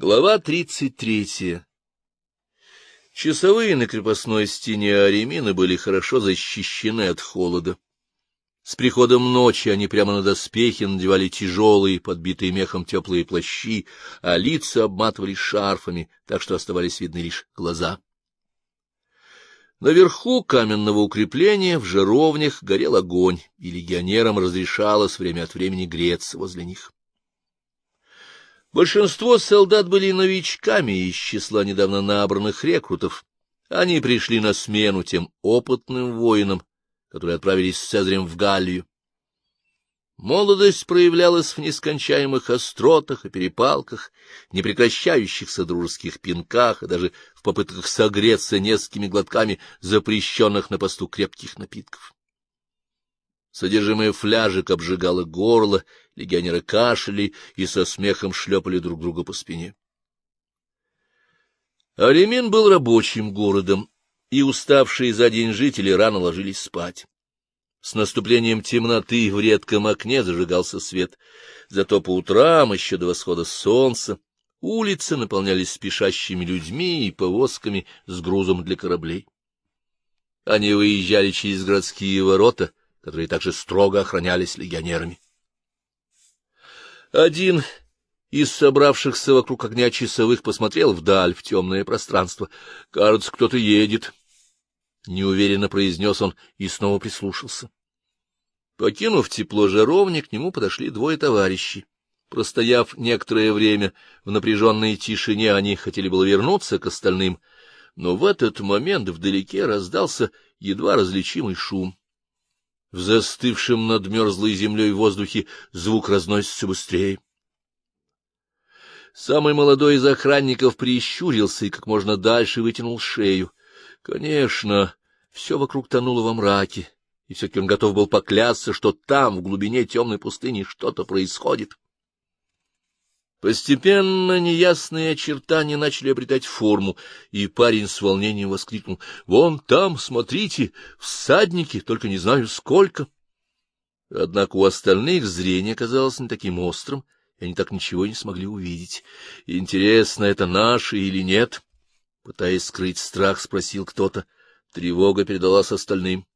Глава тридцать третья Часовые на крепостной стене Аремина были хорошо защищены от холода. С приходом ночи они прямо на доспехи надевали тяжелые, подбитые мехом теплые плащи, а лица обматывали шарфами, так что оставались видны лишь глаза. Наверху каменного укрепления в жаровнях горел огонь, и легионерам разрешалось время от времени греться возле них. Большинство солдат были новичками из числа недавно набранных рекрутов. Они пришли на смену тем опытным воинам, которые отправились с Цезарем в Галлию. Молодость проявлялась в нескончаемых остротах и перепалках, непрекращающихся дружеских пинках и даже в попытках согреться несколькими глотками запрещенных на посту крепких напитков. Содержимое фляжек обжигало горло, легионеры кашляли и со смехом шлепали друг друга по спине. Аремин был рабочим городом, и уставшие за день жители рано ложились спать. С наступлением темноты в редком окне зажигался свет, зато по утрам, еще до восхода солнца, улицы наполнялись спешащими людьми и повозками с грузом для кораблей. Они выезжали через городские ворота, которые также строго охранялись легионерами. Один из собравшихся вокруг огня часовых посмотрел вдаль, в темное пространство. — Кажется, кто-то едет. — неуверенно произнес он и снова прислушался. Покинув тепло жаровни, к нему подошли двое товарищей. Простояв некоторое время в напряженной тишине, они хотели было вернуться к остальным, но в этот момент вдалеке раздался едва различимый шум. В застывшем над мерзлой землей воздухе звук разносится быстрее. Самый молодой из охранников прищурился и как можно дальше вытянул шею. Конечно, все вокруг тонуло во мраке, и все-таки он готов был поклясться, что там, в глубине темной пустыни, что-то происходит. Постепенно неясные очертания начали обретать форму, и парень с волнением воскликнул. — Вон там, смотрите, всадники, только не знаю сколько. Однако у остальных зрение казалось не таким острым, и они так ничего не смогли увидеть. Интересно, это наши или нет? Пытаясь скрыть страх, спросил кто-то. Тревога передалась остальным.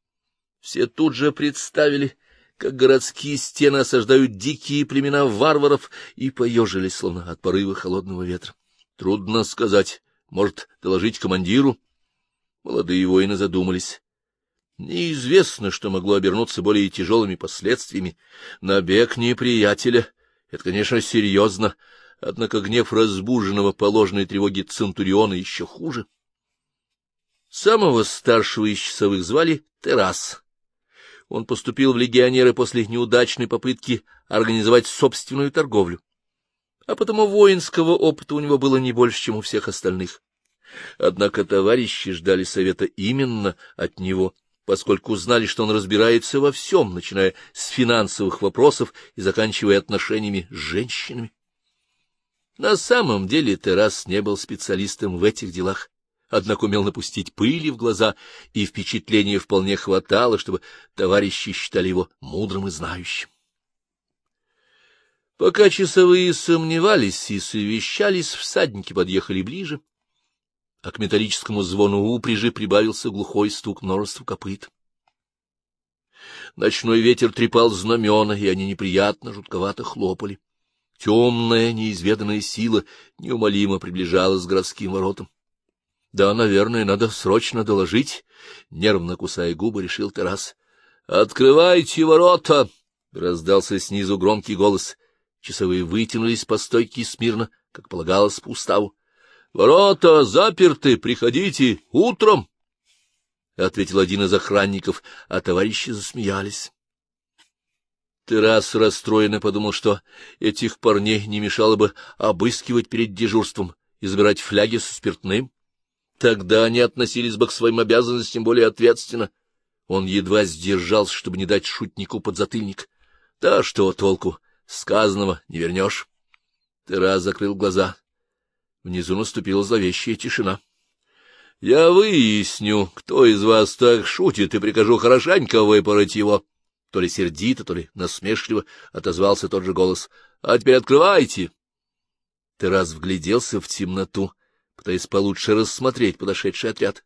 Все тут же представили как городские стены осаждают дикие племена варваров, и поежились, словно от порыва холодного ветра. Трудно сказать. Может, доложить командиру? Молодые воины задумались. Неизвестно, что могло обернуться более тяжелыми последствиями. Набег неприятеля — это, конечно, серьезно, однако гнев разбуженного по ложной тревоге Центуриона еще хуже. Самого старшего из часовых звали Террас. Он поступил в легионеры после неудачной попытки организовать собственную торговлю. А потому воинского опыта у него было не больше, чем у всех остальных. Однако товарищи ждали совета именно от него, поскольку знали, что он разбирается во всем, начиная с финансовых вопросов и заканчивая отношениями с женщинами. На самом деле Террас не был специалистом в этих делах однако умел напустить пыли в глаза, и впечатления вполне хватало, чтобы товарищи считали его мудрым и знающим. Пока часовые сомневались и совещались, всадники подъехали ближе, а к металлическому звону упряжи прибавился глухой стук множества копыт. Ночной ветер трепал знамена, и они неприятно, жутковато хлопали. Темная, неизведанная сила неумолимо приближалась к городским воротам. — Да, наверное, надо срочно доложить, — нервно кусая губы, решил Тарас. — Открывайте ворота! — раздался снизу громкий голос. Часовые вытянулись по стойке смирно, как полагалось по уставу. — Ворота заперты, приходите утром! — ответил один из охранников, а товарищи засмеялись. Террас расстроенно подумал, что этих парней не мешало бы обыскивать перед дежурством и забирать фляги со спиртным. Тогда они относились бы к своим обязанностям более ответственно. Он едва сдержался, чтобы не дать шутнику подзатыльник. Да что толку, сказанного не вернешь. Террас закрыл глаза. Внизу наступила зловещая тишина. — Я выясню, кто из вас так шутит, и прикажу хорошенько выпороть его. То ли сердито, то ли насмешливо отозвался тот же голос. — А теперь открывайте. Террас вгляделся в темноту, пытаясь получше рассмотреть подошедший отряд.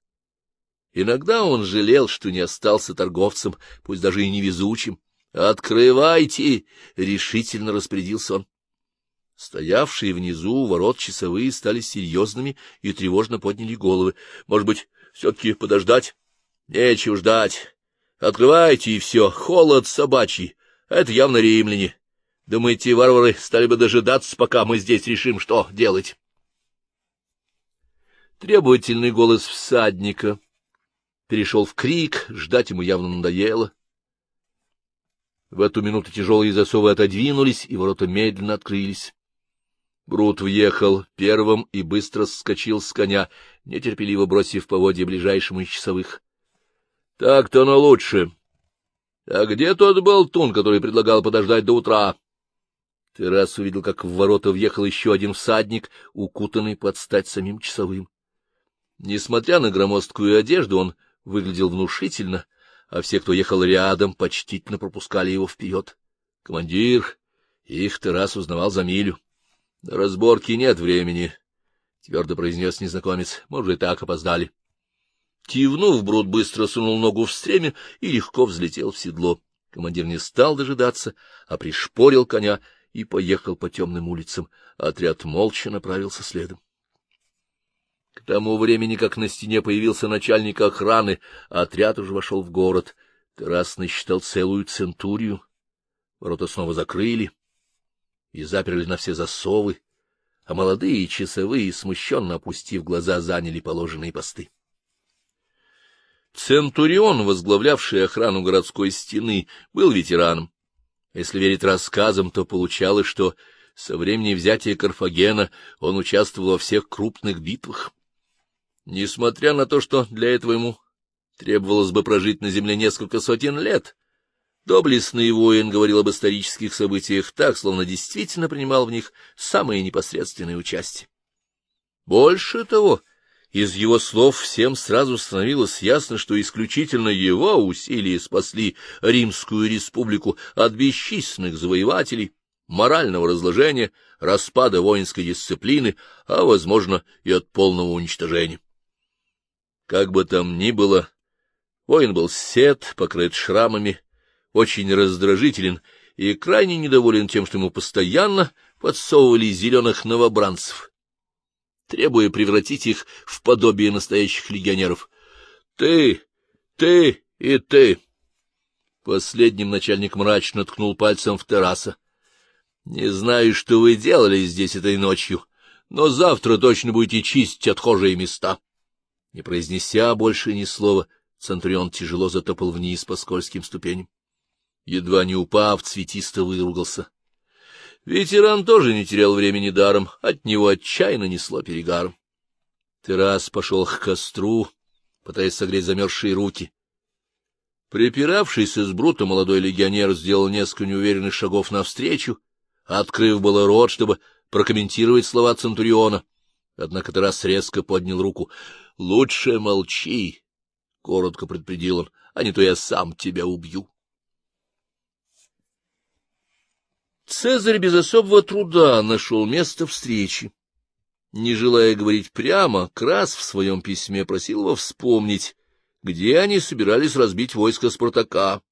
Иногда он жалел, что не остался торговцем, пусть даже и невезучим. «Открывайте!» — решительно распорядился он. Стоявшие внизу у ворот часовые стали серьезными и тревожно подняли головы. Может быть, все-таки подождать? Нечего ждать. Открывайте, и все. Холод собачий. Это явно римляне. Думаете, варвары стали бы дожидаться, пока мы здесь решим, что делать? Требовательный голос всадника перешел в крик, ждать ему явно надоело. В эту минуту тяжелые засовы отодвинулись, и ворота медленно открылись. Брут въехал первым и быстро скочил с коня, нетерпеливо бросив поводья ближайшему из часовых. — Так-то оно лучше. А где тот болтун, который предлагал подождать до утра? Террас увидел, как в ворота въехал еще один всадник, укутанный под стать самим часовым. Несмотря на громоздкую одежду, он выглядел внушительно, а все, кто ехал рядом, почтительно пропускали его вперед. Командир их Террас узнавал за милю. — На разборки нет времени, — твердо произнес незнакомец. — Может, и так опоздали. Кивнув, Брут быстро сунул ногу в стремя и легко взлетел в седло. Командир не стал дожидаться, а пришпорил коня и поехал по темным улицам. Отряд молча направился следом. К тому времени, как на стене появился начальник охраны, отряд уже вошел в город. Тарас насчитал целую центурию. Ворота снова закрыли и заперли на все засовы, а молодые часовые, смущенно опустив глаза, заняли положенные посты. Центурион, возглавлявший охрану городской стены, был ветераном. Если верить рассказам, то получалось, что со времени взятия Карфагена он участвовал во всех крупных битвах. Несмотря на то, что для этого ему требовалось бы прожить на земле несколько сотен лет, Доблестный воин говорил об исторических событиях так, словно действительно принимал в них самое непосредственное участие. Больше того, из его слов всем сразу становилось ясно, что исключительно его усилия спасли Римскую республику от бесчисленных завоевателей, морального разложения, распада воинской дисциплины, а, возможно, и от полного уничтожения. Как бы там ни было, воин был сед, покрыт шрамами, очень раздражителен и крайне недоволен тем, что ему постоянно подсовывали зеленых новобранцев, требуя превратить их в подобие настоящих легионеров. «Ты, ты и ты!» Последним начальник мрачно ткнул пальцем в терраса. «Не знаю, что вы делали здесь этой ночью, но завтра точно будете чистить отхожие места». Не произнеся больше ни слова, Центурион тяжело затопал вниз по скользким ступеням едва не упав, цветисто выругался. Ветеран тоже не терял времени даром, от него отчаянно несло перегаром. Террас пошел к костру, пытаясь согреть замерзшие руки. Припиравшийся с брута молодой легионер сделал несколько неуверенных шагов навстречу, открыв было рот, чтобы прокомментировать слова Центуриона. Однако Террас резко поднял руку. — Лучше молчи, — коротко предупредил он, — а не то я сам тебя убью. Цезарь без особого труда нашел место встречи. Не желая говорить прямо, Крас в своем письме просил его вспомнить, где они собирались разбить войско Спартака.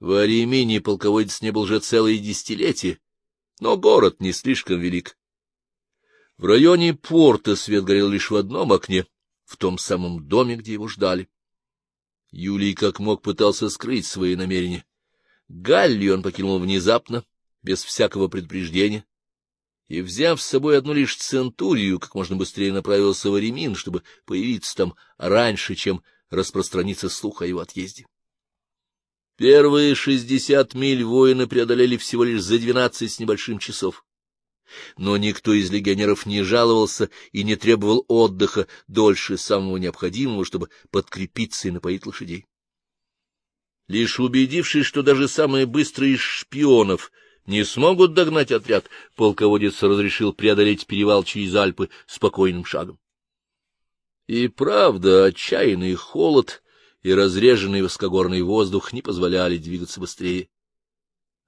В Аремине полководец не был уже целое десятилетие, но город не слишком велик. В районе порта свет горел лишь в одном окне, в том самом доме, где его ждали. Юлий как мог пытался скрыть свои намерения. Галлию он покинул внезапно, без всякого предупреждения, и, взяв с собой одну лишь центурию, как можно быстрее направился в Аремин, чтобы появиться там раньше, чем распространится слух о его отъезде. Первые шестьдесят миль воины преодолели всего лишь за двенадцать с небольшим часов. Но никто из легионеров не жаловался и не требовал отдыха дольше самого необходимого, чтобы подкрепиться и напоить лошадей. Лишь убедившись, что даже самые быстрые из шпионов не смогут догнать отряд, полководец разрешил преодолеть перевал через Альпы спокойным шагом. И правда, отчаянный холод и разреженный воскогорный воздух не позволяли двигаться быстрее.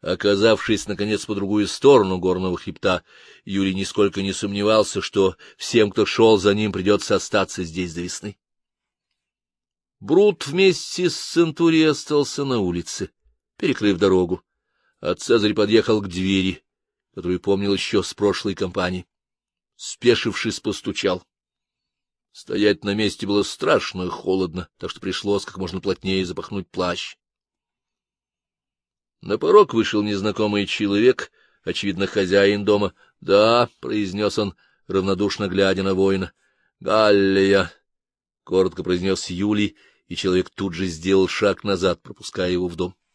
Оказавшись, наконец, по другую сторону горного хребта, Юрий нисколько не сомневался, что всем, кто шел за ним, придется остаться здесь до весны. Брут вместе с Центурией остался на улице, перекрыв дорогу, а Цезарь подъехал к двери, которую помнил еще с прошлой кампании. Спешившись, постучал. Стоять на месте было страшно холодно, так что пришлось как можно плотнее запахнуть плащ. На порог вышел незнакомый человек, очевидно, хозяин дома. — Да, — произнес он, равнодушно глядя на воина. — Галлия, — коротко произнес Юлий, и человек тут же сделал шаг назад, пропуская его в дом. —